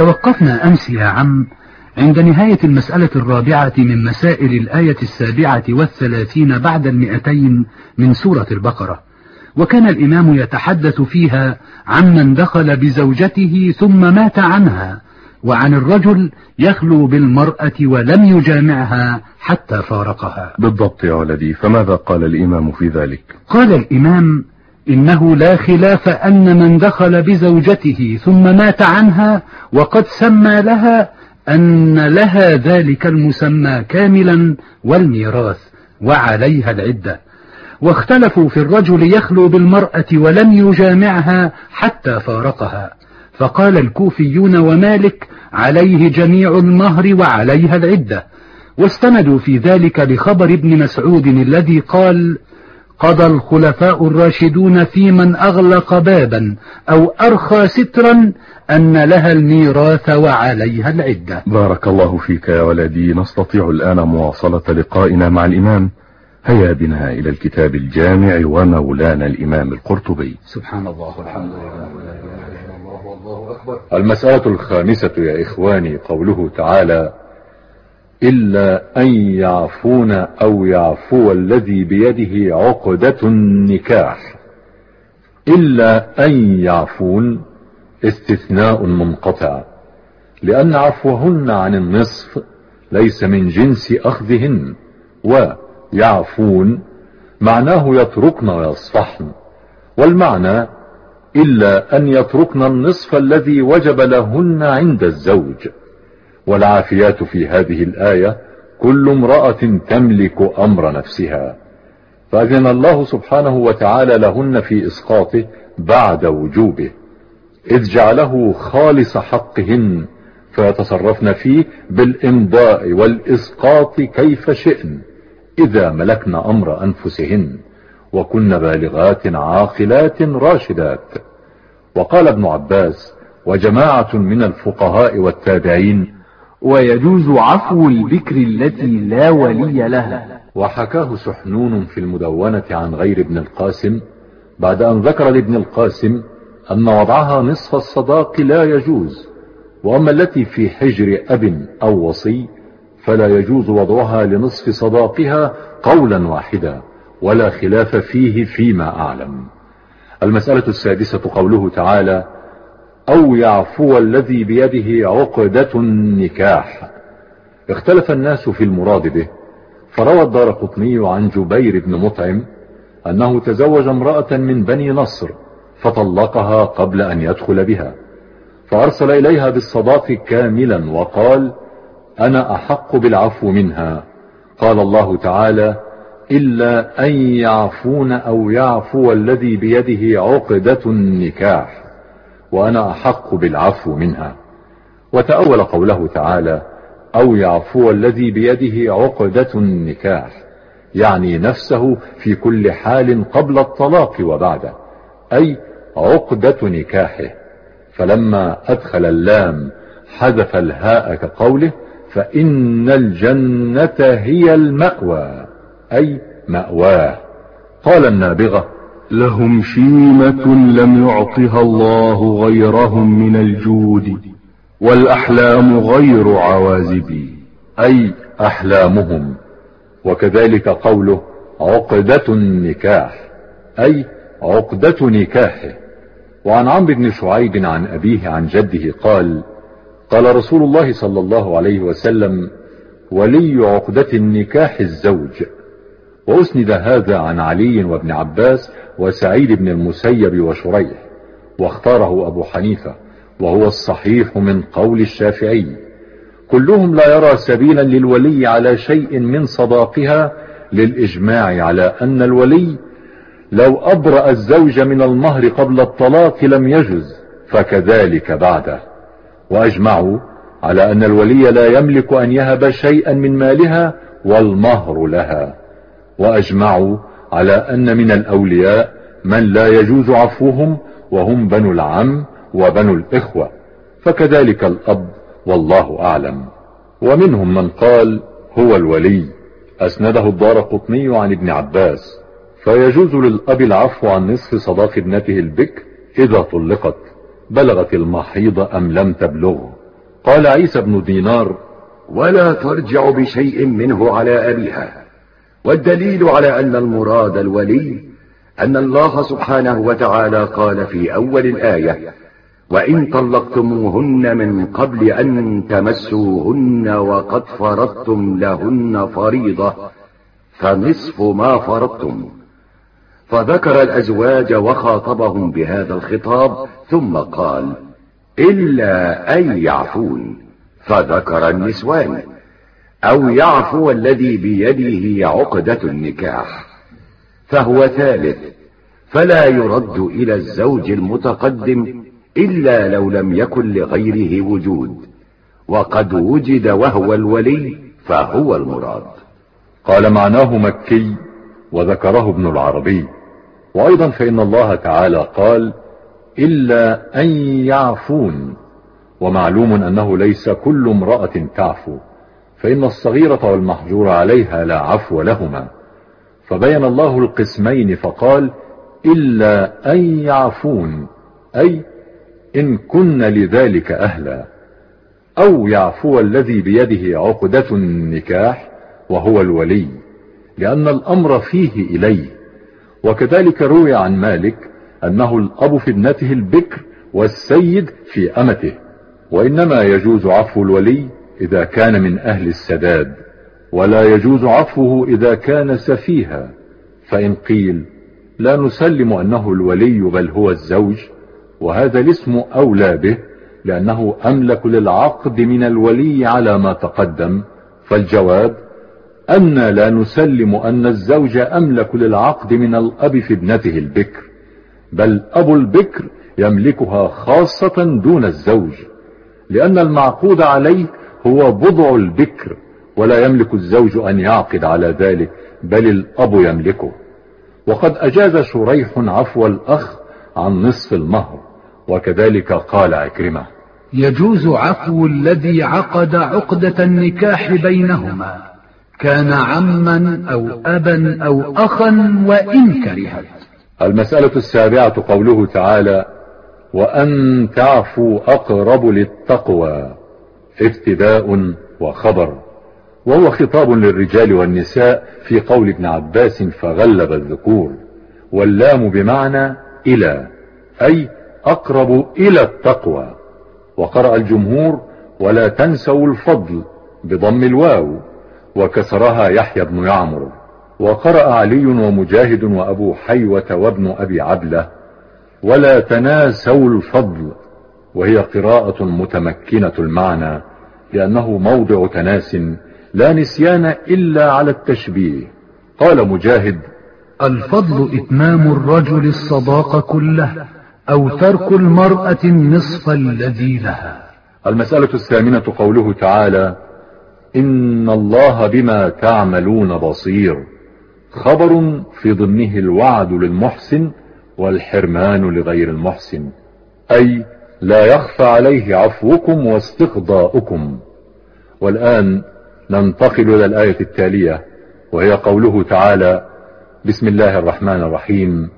توقفنا أمس يا عم عند نهاية المسألة الرابعة من مسائل الآية السابعة والثلاثين بعد المئتين من سورة البقرة. وكان الإمام يتحدث فيها عمن دخل بزوجته ثم مات عنها وعن الرجل يخلو بالمرأة ولم يجامعها حتى فارقها. بالضبط يا ولدي فماذا قال الإمام في ذلك؟ قال الإمام إنه لا خلاف أن من دخل بزوجته ثم مات عنها وقد سمى لها أن لها ذلك المسمى كاملا والميراث وعليها العدة. واختلفوا في الرجل يخلو بالمرأة ولم يجامعها حتى فارقها. فقال الكوفيون ومالك عليه جميع المهر وعليها العدة. واستندوا في ذلك لخبر ابن مسعود الذي قال قضى الخلفاء الراشدون في من أغلق بابا أو أرخى سترا أن لها الميراث وعليها العدة. بارك الله فيك يا ولدي. نستطيع الآن مواصلة لقائنا مع الإمام. هيا بنا إلى الكتاب الجامع ومولانا الإمام القرطبي. سبحان الله والحمد لله المسألة الخامسة يا إخواني قوله تعالى إلا أن يعفون أو يعفو الذي بيده عقدة النكاح. إلا أن يعفون استثناء منقطع لأن عفوهن عن النصف ليس من جنس أخذهن ويعفون معناه يتركن ويصفحن. والمعنى إلا أن يتركن النصف الذي وجب لهن عند الزوج. والعافيات في هذه الآية كل امرأة تملك أمر نفسها. فأذن الله سبحانه وتعالى لهن في إسقاطه بعد وجوبه. إذ جعله خالص حقهن فيتصرفن فيه بالإمضاء والإسقاط كيف شئن إذا ملكن أمر أنفسهن وكن بالغات عاقلات راشدات. وقال ابن عباس وجماعة من الفقهاء والتابعين ويجوز عفو البكر التي لا ولي لها. وحكاه سحنون في المدونة عن غير ابن القاسم بعد أن ذكر لابن القاسم أن وضعها نصف الصداق لا يجوز وأما التي في حجر أب أو وصي فلا يجوز وضعها لنصف صداقها قولا واحدا ولا خلاف فيه فيما أعلم. المسألة السادسة قوله تعالى أو يعفو الذي بيده عقدة النكاح. اختلف الناس في المراد به فروى الدار قطني عن جبير بن مطعم أنه تزوج امرأة من بني نصر فطلقها قبل أن يدخل بها فأرسل إليها بالصداق كاملا وقال أنا أحق بالعفو منها. قال الله تعالى إلا أن يعفون أو يعفو الذي بيده عقدة النكاح. وأنا أحق بالعفو منها. وتأول قوله تعالى أو يعفو الذي بيده عقدة النكاح يعني نفسه في كل حال قبل الطلاق وبعده أي عقدة نكاحه. فلما أدخل اللام حذف الهاء كقوله فإن الجنة هي المأوى أي مأواه. قال النابغة لهم شيمة لم يعطها الله غيرهم من الجود والأحلام غير عوازبي أي أحلامهم. وكذلك قوله عقدة النكاح أي عقدة نكاحه. وعن عمرو بن شعيب عن أبيه عن جده قال قال رسول الله صلى الله عليه وسلم ولي عقدة النكاح الزوج. وأسند هذا عن علي وابن عباس وسعيد بن المسيب وشريح واختاره أبو حنيفة وهو الصحيح من قول الشافعي. كلهم لا يرى سبيلا للولي على شيء من صداقها للإجماع على أن الولي لو أبرأ الزوج من المهر قبل الطلاق لم يجز فكذلك بعده. وأجمعوا على أن الولي لا يملك أن يهب شيئا من مالها والمهر لها. وأجمعوا على أن من الأولياء من لا يجوز عفوهم وهم بنو العم وبنو الإخوة. فكذلك الأب والله أعلم. ومنهم من قال هو الولي. أسنده الدار قطني عن ابن عباس. فيجوز للأب العفو عن نصف صداق ابنته البكر إذا طلقت. بلغت المحيض أم لم تبلغ قال عيسى بن دينار ولا ترجع بشيء منه على أبيها. والدليل على أن المراد الولي أن الله سبحانه وتعالى قال في أول الآية وإن طلقتموهن من قبل أن تمسوهن وقد فرضتم لهن فريضة فنصف ما فرضتم. فذكر الأزواج وخاطبهم بهذا الخطاب ثم قال إلا أن يعفون فذكر النسوان. أو يعفو الذي بيده عقدة النكاح فهو ثالث فلا يرد إلى الزوج المتقدم إلا لو لم يكن لغيره وجود وقد وجد وهو الولي فهو المراد. قال معناه مكي وذكره ابن العربي وأيضا فإن الله تعالى قال إلا أن يعفون ومعلوم أنه ليس كل امرأة تعفو. فإن الصغيرة والمحجور عليها لا عفو لهما. فبين الله القسمين فقال إلا أن يعفون أي إن كن لذلك أهلا. أو يعفو الذي بيده عقدة النكاح وهو الولي لأن الأمر فيه إليه. وكذلك روي عن مالك أنه الأب في ابنته البكر والسيد في أمته وإنما يجوز عفو الولي إذا كان من أهل السداد ولا يجوز عفوه إذا كان سفيها. فإن قيل لا نسلم أنه الولي بل هو الزوج وهذا الاسم أولى به لأنه أملك للعقد من الولي على ما تقدم. فالجواب أن لا نسلم أن الزوج أملك للعقد من الأب في ابنته البكر بل أبو البكر يملكها خاصة دون الزوج لأن المعقود عليه هو بضع البكر ولا يملك الزوج أن يعقد على ذلك بل الأب يملكه. وقد أجاز شريح عفو الأخ عن نصف المهر وكذلك قال عكرمة يجوز عفو الذي عقد عقدة النكاح بينهما كان عما أو أبا أو أخا وإن كرهت. المسألة السابعة قوله تعالى وأن تعفوا أقرب للتقوى. ابتداء وخبر. وهو خطاب للرجال والنساء في قول ابن عباس فغلب الذكور. واللام بمعنى إلى أي أقرب إلى التقوى. وقرأ الجمهور ولا تنسوا الفضل بضم الواو وكسرها يحيى بن يعمر. وقرأ علي ومجاهد وأبو حيوة وابن أبي عبلة ولا تناسوا الفضل. وهي قراءة متمكنة المعنى. لأنه موضع تناس لا نسيان إلا على التشبيه. قال مجاهد الفضل إتمام الرجل الصداق كله أو ترك المرأة النصف الذي لها. المسألة الثامنة قوله تعالى إن الله بما تعملون بصير. خبر في ضمنه الوعد للمحسن والحرمان لغير المحسن. أي لا يخفى عليه عفوكم واستقضاؤكم. والآن ننتقل إلى الآية التالية وهي قوله تعالى بسم الله الرحمن الرحيم.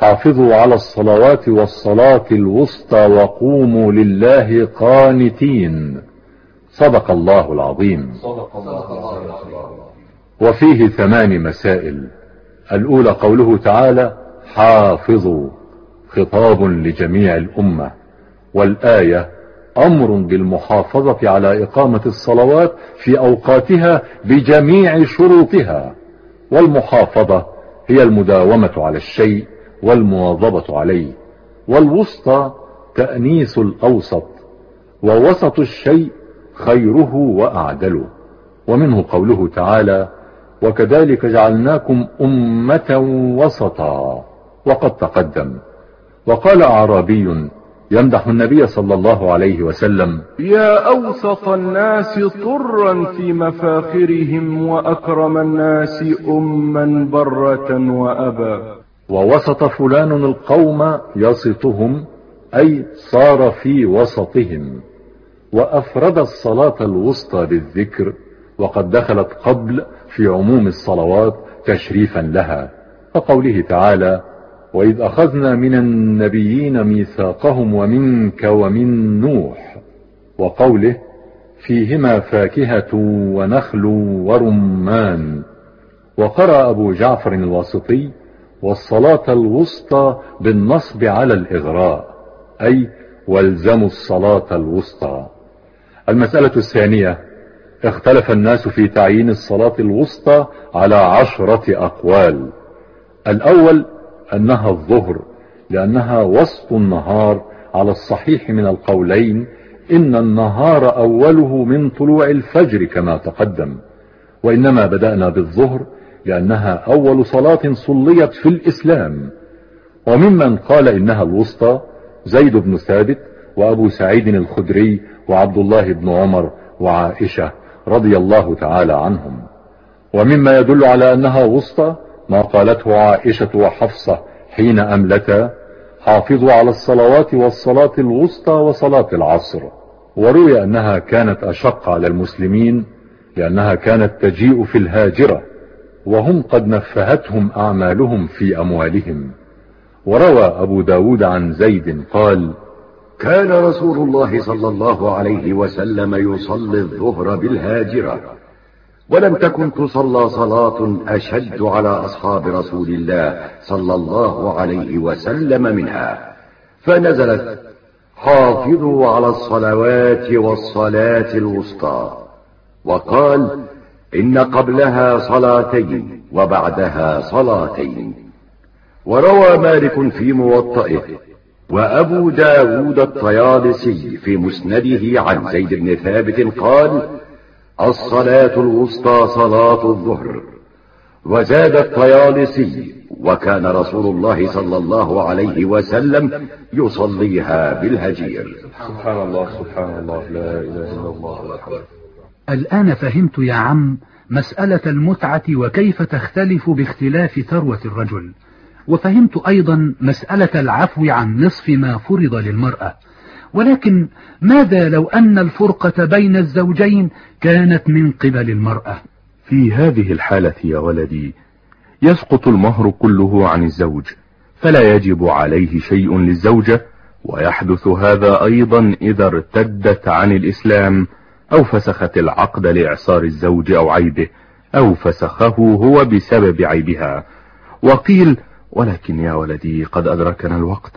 حافظوا على الصلوات والصلاة الوسطى وقوموا لله قانتين. صدق الله العظيم. وفيه ثمان مسائل. الأولى قوله تعالى حافظوا. خطاب لجميع الأمة. والآية أمر بالمحافظة على إقامة الصلوات في أوقاتها بجميع شروطها والمحافظة هي المداومة على الشيء والمواظبة عليه والوسطى تأنيس الأوسط ووسط الشيء خيره وأعدله ومنه قوله تعالى وكذلك جعلناكم أمة وسطا وقد تقدم وقال أعرابي يمدح النبي صلى الله عليه وسلم. يا أوسط الناس طرا في مفاخرهم وأكرم الناس أما برة وأبا. ووسط فلان القوم يسطهم أي صار في وسطهم. وأفرد الصلاة الوسطى بالذكر وقد دخلت قبل في عموم الصلوات تشريفا لها. كقوله تعالى وإذ أخذنا من النبيين ميثاقهم ومنك ومن نوح وقوله فيهما فاكهة ونخل ورمان. وقرأ أبو جعفر الواسطي والصلاة الوسطى بالنصب على الإغراء أي والزموا الصلاة الوسطى. المسألة الثانية اختلف الناس في تعيين الصلاة الوسطى على عشرة أقوال. الأول أنها الظهر لأنها وسط النهار. على الصحيح من القولين إن النهار أوله من طلوع الفجر كما تقدم. وإنما بدأنا بالظهر لأنها أول صلاة صليت في الإسلام. وممن قال إنها الوسطى زيد بن ثابت وأبو سعيد الخدري وعبد الله بن عمر وعائشة رضي الله تعالى عنهم. ومما يدل على أنها وسطى ما قالته عائشة وحفصة حين أملتا حافظوا على الصلوات والصلاة الوسطى وصلاة العصر. وروي أنها كانت أشق على المسلمين لأنها كانت تجيء في الهاجرة وهم قد نفهتهم أعمالهم في أموالهم. وروى أبو داود عن زيد قال كان رسول الله صلى الله عليه وسلم يصلي الظهر بالهاجرة. ولم تكن تصلى صلاة أشد على أصحاب رسول الله صلى الله عليه وسلم منها. فنزلت حافظوا على الصلوات والصلاة الوسطى. وقال إن قبلها صلاتين وبعدها صلاتين. وروى مالك في موطئه وأبو داود الطيالسي في مسنده عن زيد بن ثابت قال الصلاة الوسطى صلاة الظهر. وزاد الطيالسي وكان رسول الله صلى الله عليه وسلم يصليها بالهجير. سبحان الله سبحان الله لا إله إلا الله. أكبر الآن فهمت يا عم مسألة المتعة وكيف تختلف باختلاف ثروة الرجل. وفهمت أيضا مسألة العفو عن نصف ما فرض للمرأة. ولكن ماذا لو أن الفرقة بين الزوجين كانت من قبل المرأة؟ في هذه الحالة يا ولدي يسقط المهر كله عن الزوج فلا يجب عليه شيء للزوجة ويحدث هذا أيضا إذا ارتدت عن الإسلام أو فسخت العقد لإعصار الزوج أو عيبه أو فسخه هو بسبب عيبها. وقيل ولكن يا ولدي قد أدركنا الوقت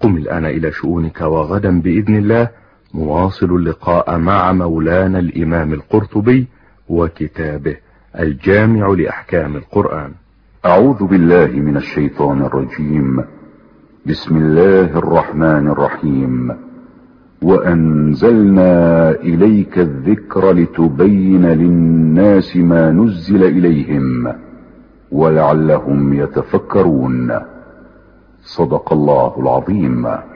قم الآن إلى شؤونك وغدا بإذن الله مواصل اللقاء مع مولانا الإمام القرطبي وكتابه الجامع لأحكام القرآن. أعوذ بالله من الشيطان الرجيم. بسم الله الرحمن الرحيم. وأنزلنا إليك الذكر لتبين للناس ما نزل إليهم ولعلهم يتفكرون. صدق الله العظيم.